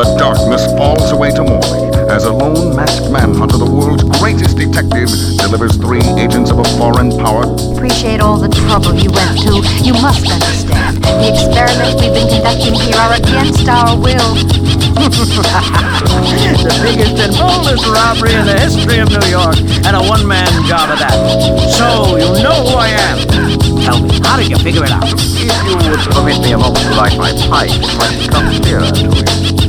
The darkness falls away to morning as a lone masked manhunter, the world's greatest detective, delivers three agents of a foreign power. Appreciate all the trouble you went to. You must understand. The experiments we've been conducting here are against our will. the biggest and boldest robbery in the history of New York, and a one-man job at that. So, you know who I am. Tell me, how did you figure it out? If you would permit me a moment to light my pipe, it might come clearer to you.